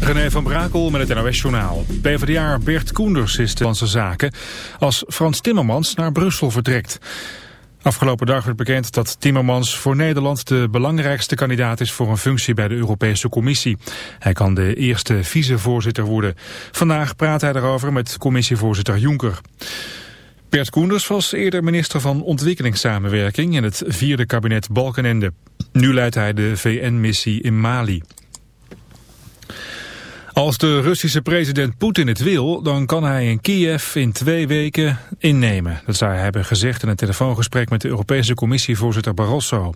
René van Brakel met het NOS-journaal. PvdA Bert Koenders is de zaken als Frans Timmermans naar Brussel vertrekt. Afgelopen dag werd bekend dat Timmermans voor Nederland de belangrijkste kandidaat is voor een functie bij de Europese Commissie. Hij kan de eerste vicevoorzitter worden. Vandaag praat hij daarover met commissievoorzitter Juncker. Bert Koenders was eerder minister van Ontwikkelingssamenwerking in het vierde kabinet Balkenende. Nu leidt hij de VN-missie in Mali. Als de Russische president Poetin het wil, dan kan hij in Kiev in twee weken innemen. Dat zou hij hebben gezegd in een telefoongesprek met de Europese Commissievoorzitter Barroso.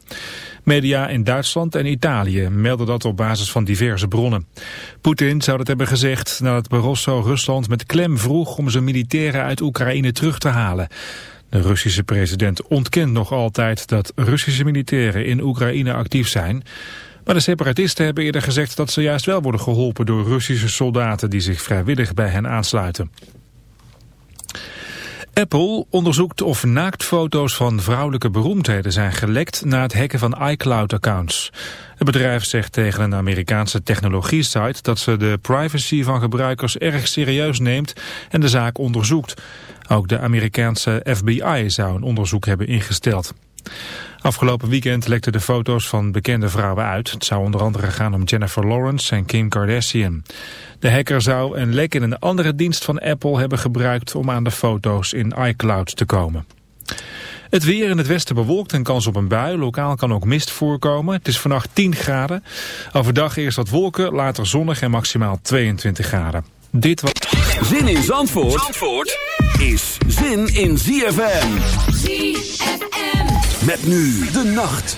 Media in Duitsland en Italië melden dat op basis van diverse bronnen. Poetin zou dat hebben gezegd nadat Barroso Rusland met klem vroeg om zijn militairen uit Oekraïne terug te halen. De Russische president ontkent nog altijd dat Russische militairen in Oekraïne actief zijn... Maar de separatisten hebben eerder gezegd dat ze juist wel worden geholpen door Russische soldaten die zich vrijwillig bij hen aansluiten. Apple onderzoekt of naaktfoto's van vrouwelijke beroemdheden zijn gelekt na het hacken van iCloud-accounts. Het bedrijf zegt tegen een Amerikaanse technologie-site dat ze de privacy van gebruikers erg serieus neemt en de zaak onderzoekt. Ook de Amerikaanse FBI zou een onderzoek hebben ingesteld. Afgelopen weekend lekten de foto's van bekende vrouwen uit. Het zou onder andere gaan om Jennifer Lawrence en Kim Kardashian. De hacker zou een lek in een andere dienst van Apple hebben gebruikt om aan de foto's in iCloud te komen. Het weer in het westen bewolkt en kans op een bui. Lokaal kan ook mist voorkomen. Het is vannacht 10 graden. Overdag eerst wat wolken, later zonnig en maximaal 22 graden. Dit was... Zin in Zandvoort, Zandvoort is zin in ZFM. ZFM. Nu de nacht.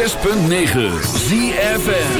106.9 ZFN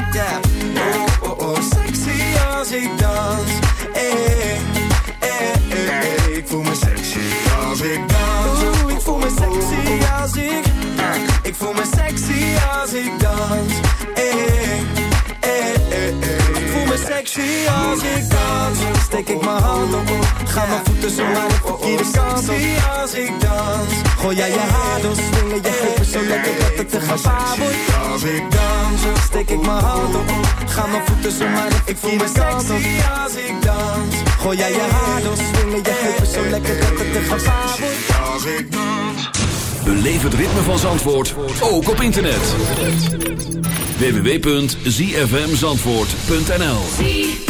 Oh, oh, oh, sexy als ik dans. Eh, eh, eh, ik voel me sexy als ik dans. Oeh, ik voel me sexy als ik. Ik voel me sexy als ik dans. Eh, eh, eh, eh. Ik voel me sexy als ik dans. Steek ik mijn hand op. Ga mijn voeten zo kant op. als ik dans. Gooi jij je haar door, swingen je heupen zo lekker dat het te gevaar wordt. Als ik dans, steek ik mijn hand op. Ga mijn voeten zo maar ik voel me sexy als ik dans. Gooi jij je haar door, swingen je heupen zo lekker dat het te gevaar wordt. Als ik dans. Beleef het ritme van Zandvoort, ook op internet. www.zfmzandvoort.nl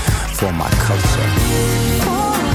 for my culture.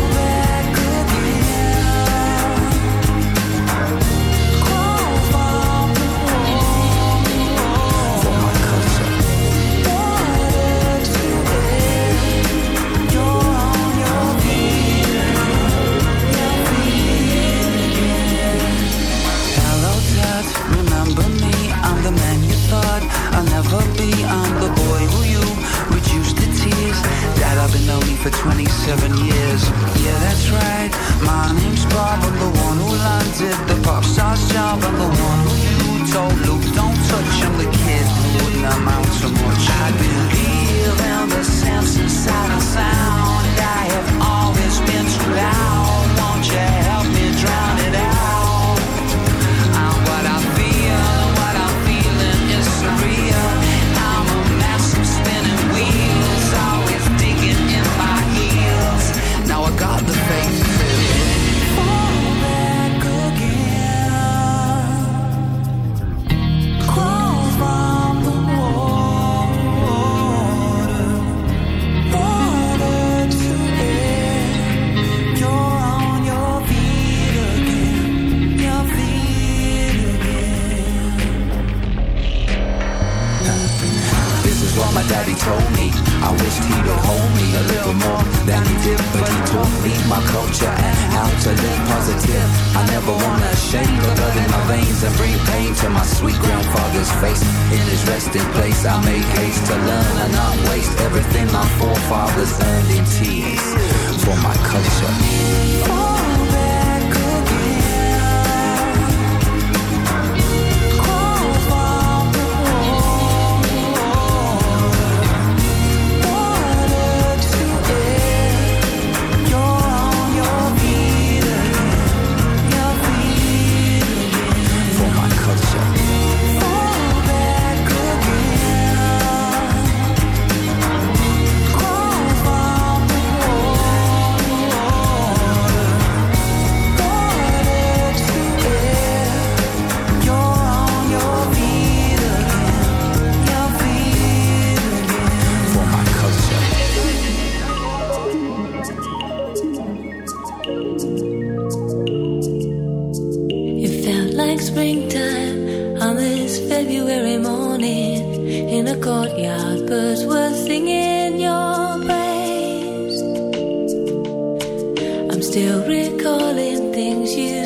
Still recalling things you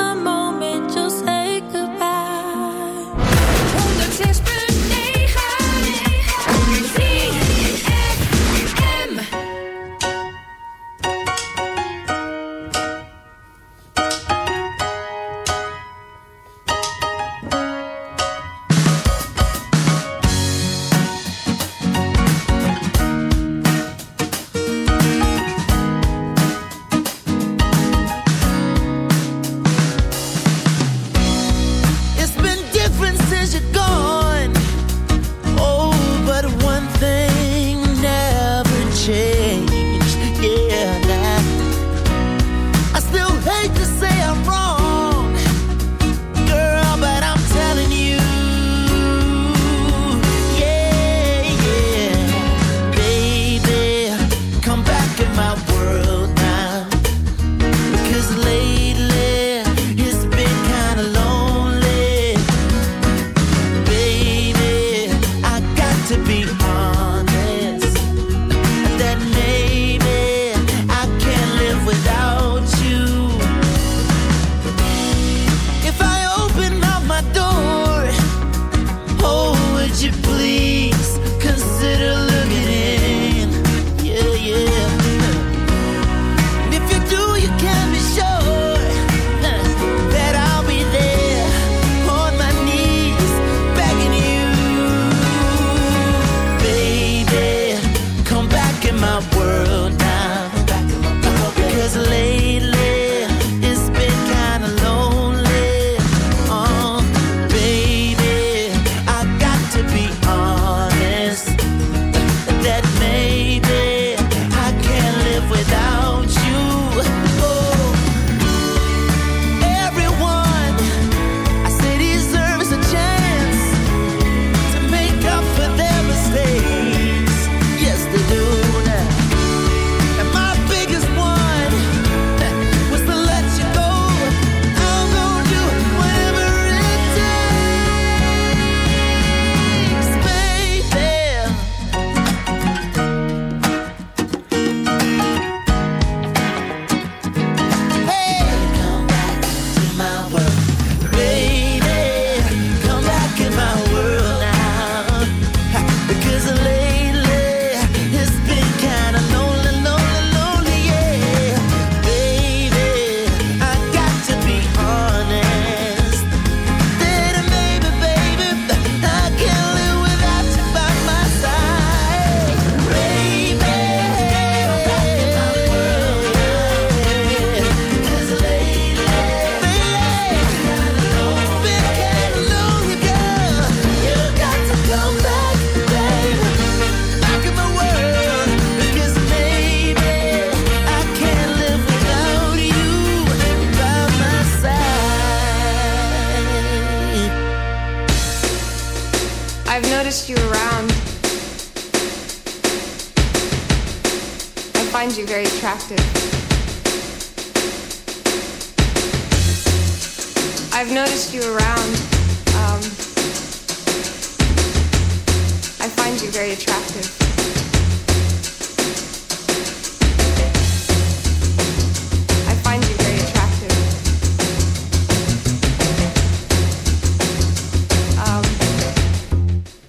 I'm on.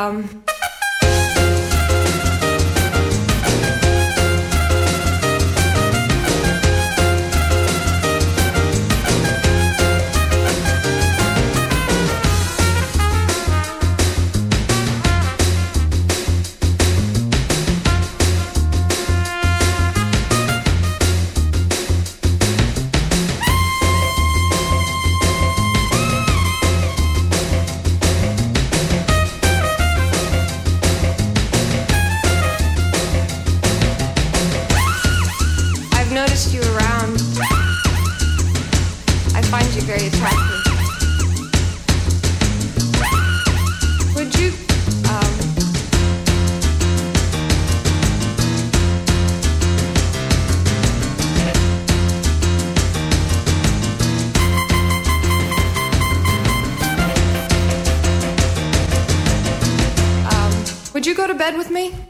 Um, bed with me?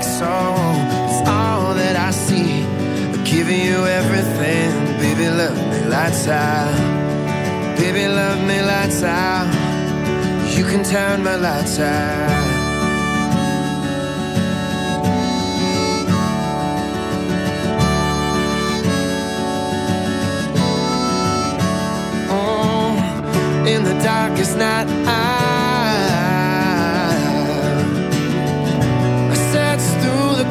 EXO. It's all that I see. I'm giving you everything. Baby, love me lights out. Baby, love me lights out. You can turn my lights out. Oh, in the darkest night. I,